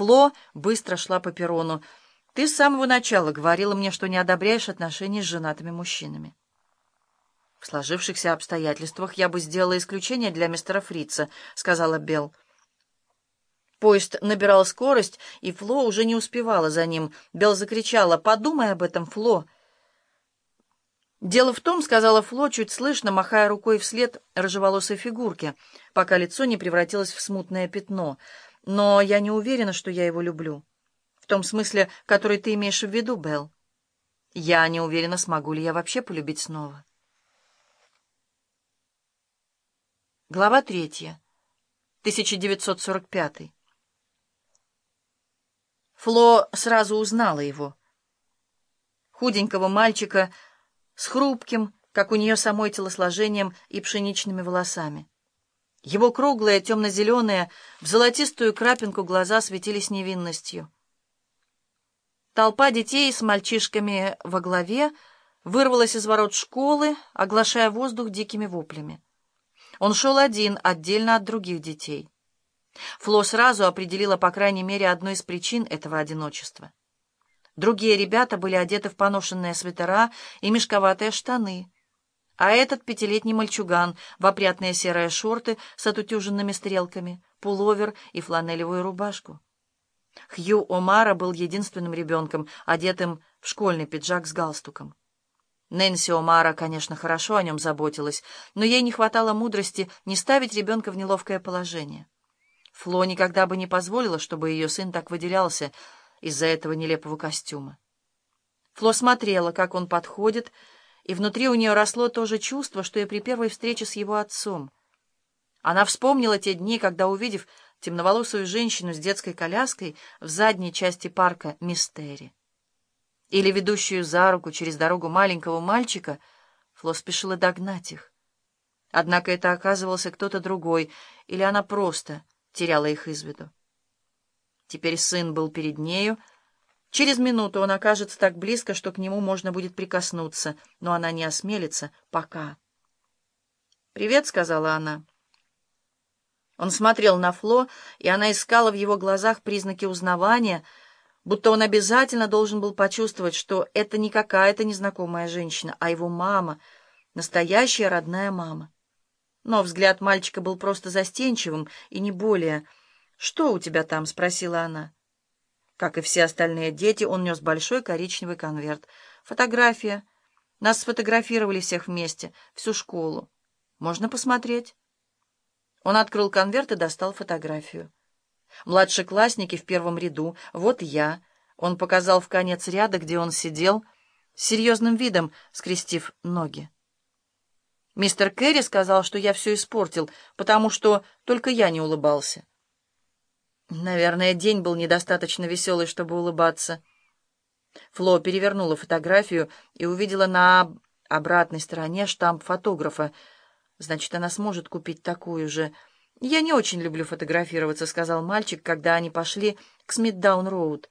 Фло быстро шла по перрону. «Ты с самого начала говорила мне, что не одобряешь отношения с женатыми мужчинами». «В сложившихся обстоятельствах я бы сделала исключение для мистера Фрица», — сказала Белл. Поезд набирал скорость, и Фло уже не успевала за ним. Белл закричала «Подумай об этом, Фло!» «Дело в том», — сказала Фло, чуть слышно, махая рукой вслед рыжеволосой фигурке, пока лицо не превратилось в смутное пятно. «Но я не уверена, что я его люблю. В том смысле, который ты имеешь в виду, Белл. Я не уверена, смогу ли я вообще полюбить снова». Глава третья. 1945. Фло сразу узнала его. Худенького мальчика с хрупким, как у нее самой телосложением и пшеничными волосами. Его круглые, темно-зеленые, в золотистую крапинку глаза светились невинностью. Толпа детей с мальчишками во главе вырвалась из ворот школы, оглашая воздух дикими воплями. Он шел один, отдельно от других детей. Фло сразу определила, по крайней мере, одну из причин этого одиночества. Другие ребята были одеты в поношенные свитера и мешковатые штаны, а этот пятилетний мальчуган в опрятные серые шорты с отутюженными стрелками, пуловер и фланелевую рубашку. Хью Омара был единственным ребенком, одетым в школьный пиджак с галстуком. Нэнси Омара, конечно, хорошо о нем заботилась, но ей не хватало мудрости не ставить ребенка в неловкое положение. Фло никогда бы не позволила, чтобы ее сын так выделялся из-за этого нелепого костюма. Фло смотрела, как он подходит, и внутри у нее росло то же чувство, что и при первой встрече с его отцом. Она вспомнила те дни, когда, увидев темноволосую женщину с детской коляской в задней части парка Мистери, или ведущую за руку через дорогу маленького мальчика, Фло спешила догнать их. Однако это оказывался кто-то другой, или она просто теряла их из виду. Теперь сын был перед нею. Через минуту он окажется так близко, что к нему можно будет прикоснуться, но она не осмелится пока. «Привет», — сказала она. Он смотрел на Фло, и она искала в его глазах признаки узнавания — будто он обязательно должен был почувствовать, что это не какая-то незнакомая женщина, а его мама, настоящая родная мама. Но взгляд мальчика был просто застенчивым и не более. «Что у тебя там?» — спросила она. Как и все остальные дети, он нес большой коричневый конверт. «Фотография. Нас сфотографировали всех вместе, всю школу. Можно посмотреть?» Он открыл конверт и достал фотографию. Младшеклассники в первом ряду. Вот я. Он показал в конец ряда, где он сидел, с серьезным видом, скрестив ноги. Мистер Керри сказал, что я все испортил, потому что только я не улыбался. Наверное, день был недостаточно веселый, чтобы улыбаться. Фло перевернула фотографию и увидела на обратной стороне штамп фотографа. Значит, она сможет купить такую же. «Я не очень люблю фотографироваться», — сказал мальчик, когда они пошли к Смитдаун-Роуд.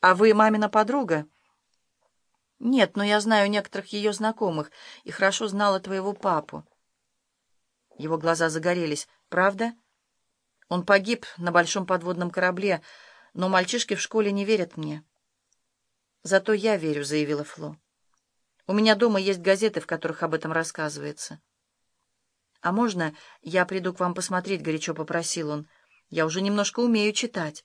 «А вы мамина подруга?» «Нет, но я знаю некоторых ее знакомых и хорошо знала твоего папу». Его глаза загорелись. «Правда?» «Он погиб на большом подводном корабле, но мальчишки в школе не верят мне». «Зато я верю», — заявила Фло. «У меня дома есть газеты, в которых об этом рассказывается». «А можно я приду к вам посмотреть?» — горячо попросил он. «Я уже немножко умею читать».